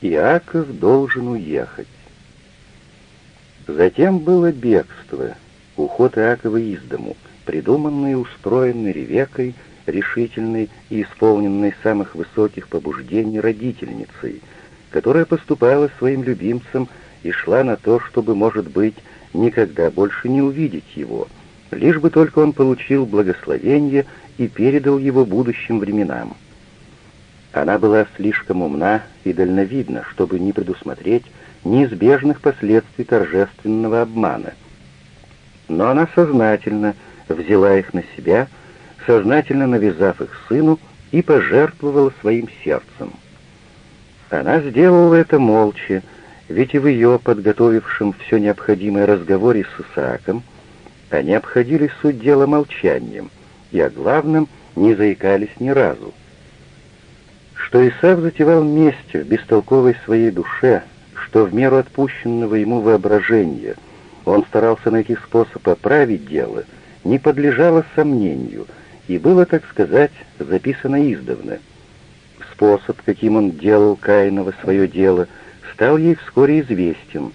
Иаков должен уехать. Затем было бегство, уход Иакова из дому, придуманный и устроенный Ревекой, решительной и исполненной самых высоких побуждений родительницей, которая поступала своим любимцем и шла на то, чтобы, может быть, никогда больше не увидеть его, лишь бы только он получил благословение и передал его будущим временам. Она была слишком умна и дальновидна, чтобы не предусмотреть неизбежных последствий торжественного обмана. Но она сознательно взяла их на себя, сознательно навязав их сыну и пожертвовала своим сердцем. Она сделала это молча, ведь и в ее подготовившем все необходимое разговоре с Исааком они обходили суть дела молчанием и о главном не заикались ни разу. Что Исаак затевал месть в бестолковой своей душе, что в меру отпущенного ему воображения он старался найти способ оправить дело, не подлежало сомнению и было, так сказать, записано издавна. Способ, каким он делал Каинова свое дело, стал ей вскоре известен.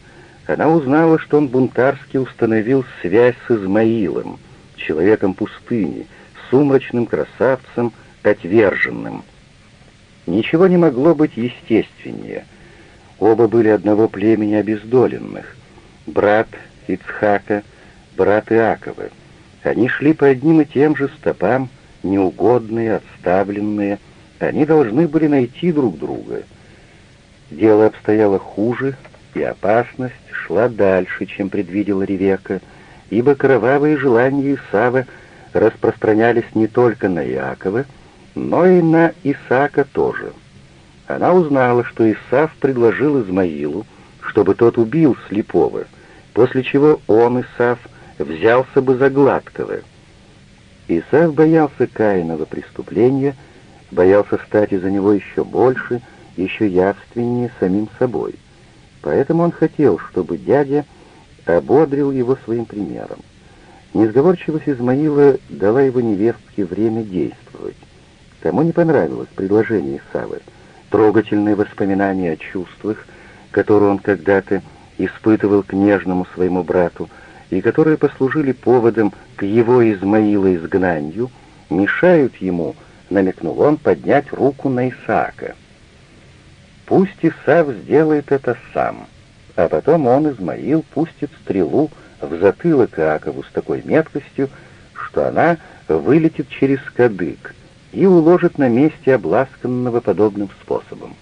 Она узнала, что он бунтарски установил связь с Измаилом, человеком пустыни, сумрачным красавцем, отверженным. Ничего не могло быть естественнее. Оба были одного племени обездоленных. Брат Ицхака, брат Иакова. Они шли по одним и тем же стопам, неугодные, отставленные. Они должны были найти друг друга. Дело обстояло хуже, и опасность шла дальше, чем предвидела Ревека, ибо кровавые желания Исава распространялись не только на Иакова, но и на Исаака тоже. Она узнала, что Исав предложил Измаилу, чтобы тот убил слепого, после чего он, Исав, взялся бы за гладкого. Исав боялся Каинова преступления, боялся стать из-за него еще больше, еще явственнее самим собой. Поэтому он хотел, чтобы дядя ободрил его своим примером. Несговорчивость Измаила дала его невестке время действовать. Кому не понравилось предложение Савы, трогательные воспоминания о чувствах, которые он когда-то испытывал к нежному своему брату, и которые послужили поводом к его Измаила изгнанию, мешают ему, намекнул он, поднять руку на Исаака. Пусть Исав сделает это сам, а потом он, Измаил, пустит стрелу в затылок Иакову с такой меткостью, что она вылетит через кадык и уложит на месте обласканного подобным способом.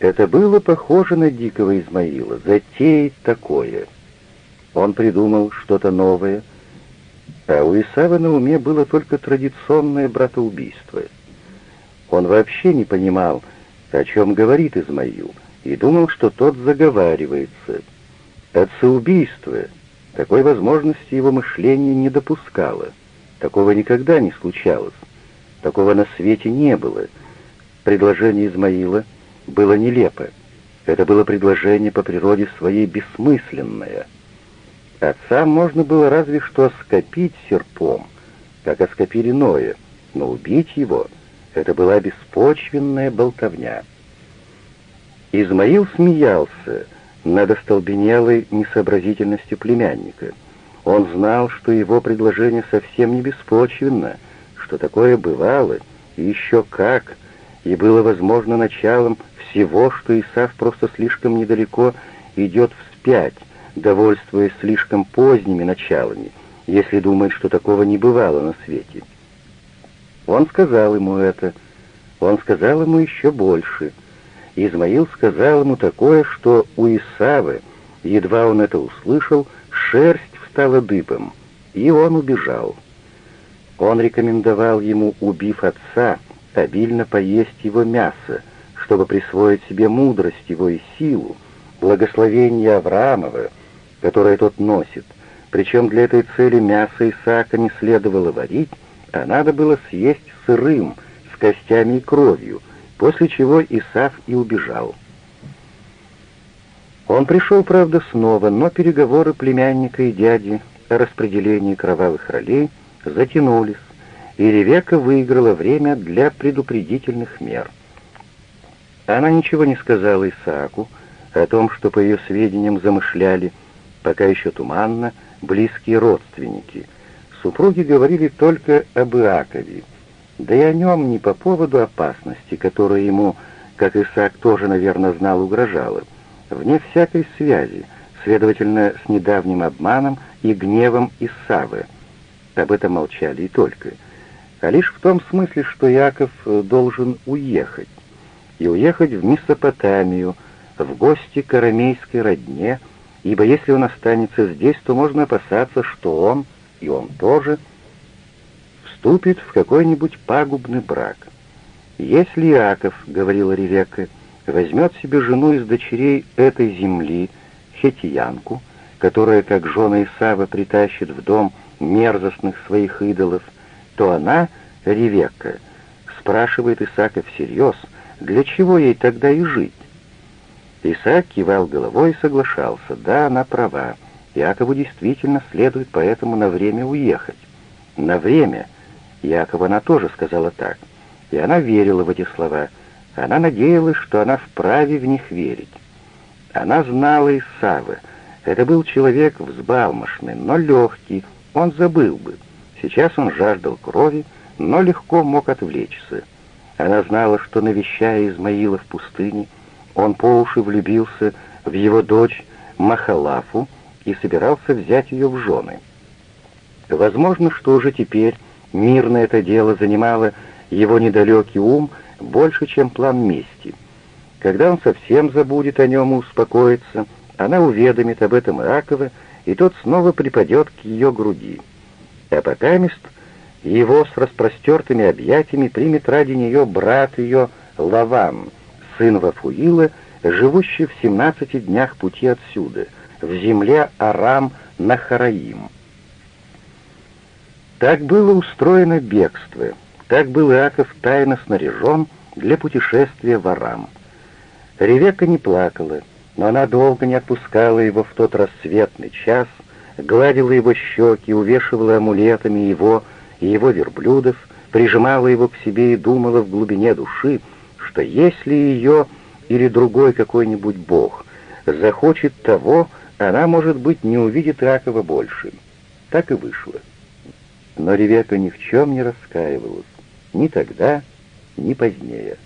Это было похоже на дикого Измаила, затеять такое. Он придумал что-то новое, а у Исава на уме было только традиционное братоубийство. Он вообще не понимал, о чем говорит Измаил, и думал, что тот заговаривается. Отцеубийство, такой возможности его мышление не допускало. Такого никогда не случалось. Такого на свете не было. Предложение Измаила было нелепо. Это было предложение по природе своей бессмысленное. Отца можно было разве что оскопить серпом, как оскопили Ноя, но убить его — это была беспочвенная болтовня. Измаил смеялся над остолбенелой несообразительностью племянника — он знал, что его предложение совсем не беспочвенно, что такое бывало, и еще как, и было, возможно, началом всего, что Исав просто слишком недалеко идет вспять, довольствуясь слишком поздними началами, если думает, что такого не бывало на свете. Он сказал ему это, он сказал ему еще больше. Измаил сказал ему такое, что у Исавы, едва он это услышал, шерсть стало дыбом, и он убежал. Он рекомендовал ему, убив отца, обильно поесть его мясо, чтобы присвоить себе мудрость его и силу, благословение Авраамова, которое тот носит, причем для этой цели мясо Исаака не следовало варить, а надо было съесть сырым, с костями и кровью, после чего Исаф и убежал. Он пришел, правда, снова, но переговоры племянника и дяди о распределении кровавых ролей затянулись, и Ревека выиграла время для предупредительных мер. Она ничего не сказала Исааку о том, что, по ее сведениям, замышляли, пока еще туманно, близкие родственники. Супруги говорили только об Иакове, да и о нем не по поводу опасности, которая ему, как Исаак тоже, наверное, знал, угрожала, вне всякой связи, следовательно, с недавним обманом и гневом Исавы. Об этом молчали и только. А лишь в том смысле, что Яков э, должен уехать. И уехать в Месопотамию, в гости к арамейской родне, ибо если он останется здесь, то можно опасаться, что он, и он тоже, вступит в какой-нибудь пагубный брак. «Если Иаков, — говорила Ревекка, — возьмет себе жену из дочерей этой земли, хетиянку, которая, как жена Исава, притащит в дом мерзостных своих идолов, то она, Ревекка, спрашивает Исаака всерьез, для чего ей тогда и жить? Исаак кивал головой и соглашался, да, она права, Якову действительно следует поэтому на время уехать. На время. Якова она тоже сказала так. И она верила в эти слова. Она надеялась, что она вправе в них верить. Она знала Исава. Это был человек взбалмошный, но легкий, он забыл бы. Сейчас он жаждал крови, но легко мог отвлечься. Она знала, что, навещая Измаила в пустыне, он по уши влюбился в его дочь Махалафу и собирался взять ее в жены. Возможно, что уже теперь мирно это дело занимало его недалекий ум больше, чем план мести — когда он совсем забудет о нем и успокоится, она уведомит об этом Иакова, и тот снова припадет к ее груди. А пока мест его с распростертыми объятиями примет ради нее брат ее Лаван, сын Вафуила, живущий в семнадцати днях пути отсюда, в земле Арам-Нахараим. Так было устроено бегство, так был Иаков тайно снаряжен для путешествия в Арам. Ревека не плакала, но она долго не отпускала его в тот рассветный час, гладила его щеки, увешивала амулетами его и его верблюдов, прижимала его к себе и думала в глубине души, что если ее или другой какой-нибудь бог захочет того, она, может быть, не увидит Иакова больше. Так и вышло. Но Ревека ни в чем не раскаивалась, ни тогда, ни позднее.